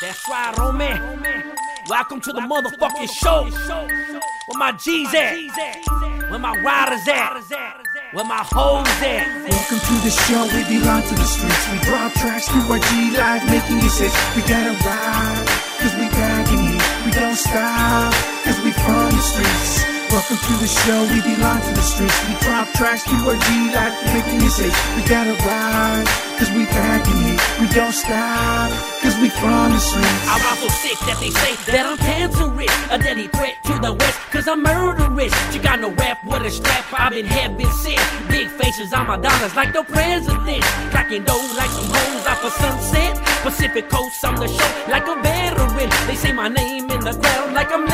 That's right, Roman. Welcome to the motherfucking show. Where my G's at? Where my riders at? Where my hoes at? Welcome to the show, we belong to the streets. We drop tracks through our G Live, making you say, we gotta ride, cause we back in here. We don't stop, cause we from the streets. Welcome to the show, we belong to the streets. We drop tracks through our G Live, making say, we gotta ride, cause we in here. We don't stop, cause we from the streets. I'm also sick that they say that I'm cancerous, a deadly threat to the west, cause I'm murderous. You got no rap with a strap, I've been heaven sent. Big faces on my dollars like the president. Cracking dough like some hoes off a sunset. Pacific Coast, I'm the show like a veteran. They say my name in the crowd like I'm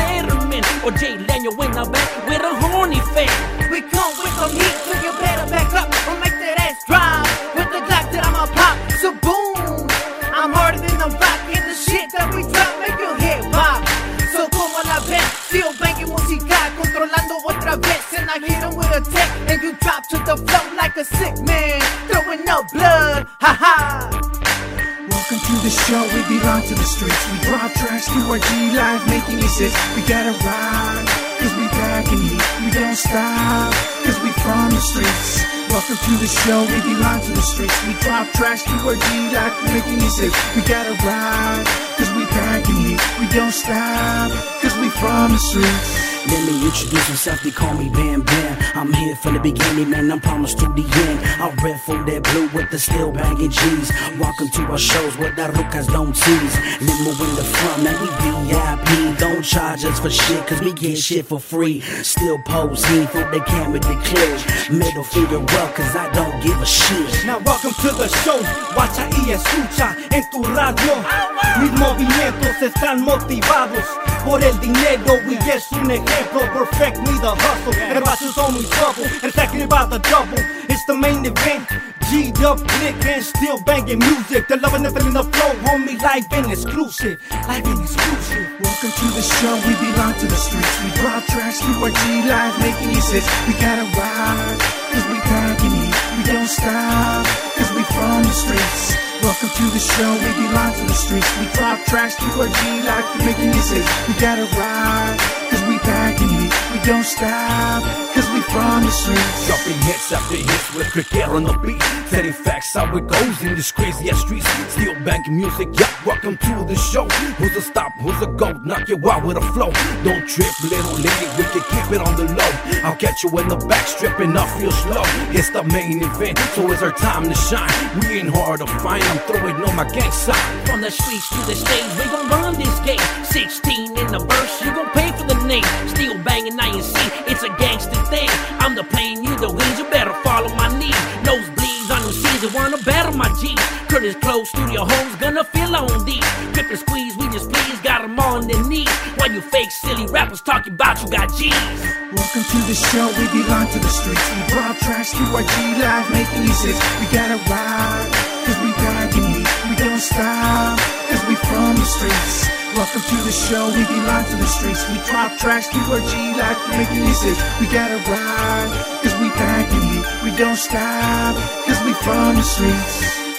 Or Jay Daniel in the back with a horny fan. We come with some heat, so you better back up or make that ass drive. With the Glock that I'ma pop, so boom. I'm harder than the rock, and the shit that we drop make your head pop. So como la ven, still banging musical, controlando otra vez. And I hit him with a tech, and you drop to the floor like a sick man, throwing up blood. Ha ha. To the show, we belong to the streets. We drop tracks through our G life, making it say, we gotta ride, cause we back in here. We don't stop, cause we from the streets. Welcome to the show, we belong to the streets. We drop tracks through our G life, making it say, we gotta ride, cause we back in here. Don't stop, cause we from the streets. Let me introduce myself, they call me Bam Bam. I'm here from the beginning, man, I'm promised to the end. I rep for that blue with the steel banging G's. Welcome to our shows where the rucas don't tease. Limo in Us for shit, cause we get shit for free. Still posing for the camera clear. Middle finger up, cause I don't give a shit. Now welcome to the show, guacha y escucha en tu radio. Mis movimientos están motivados por el dinero y es un ejemplo. Perfect me the hustle, and watches only trouble. And second about the double, it's the main event. G'd up, click and Steel Banging Musick. The loving and feeling the flow, homie, live and exclusive. Live and exclusive. Welcome to the show, we belong to the streets. We drop tracks through our G Live, making you say, we gotta ride, cause we back it. We don't stop, cause we from the streets. Welcome to the show, we belong to the streets. We drop tracks through our G Live, making you say, we gotta ride, cause we in here. We don't stop, cause we from the streets. Dropping hits after hits with quick air on the beat. Setting facts how it goes in this crazy ass streets. Steel bank music, yeah. Welcome to the show. Who's a stop? Who's a go? Knock you out with a flow. Don't trip, little lady. We can keep it on the low. I'll catch you in the back, stripping off real slow. It's the main event, so it's our time to shine. We ain't hard to find. I'm throwing on my gang sign. From the streets to the stage, we gon' run this game. 16 in the verse, you gon' pay for the name. Still banging INC, it's a gangster thing. I'm the plane, you the wings, you better follow my knees. Nosebleeds on the season, wanna battle my G. Curtis Close, studio homes, gonna feel on these. Grip and squeeze, we just please, got 'em on their knees. While you fake silly rappers talking about you got G's. Welcome to the show, we belong to the streets. We drop tracks through our G Live, making you say, we gotta ride, cause we in here. We don't stop, cause we from the streets. Welcome to the show, we belong to the streets. We drop tracks through our G Live, making you say, we gotta ride, cause we back in here. We don't stop, cause we from the streets.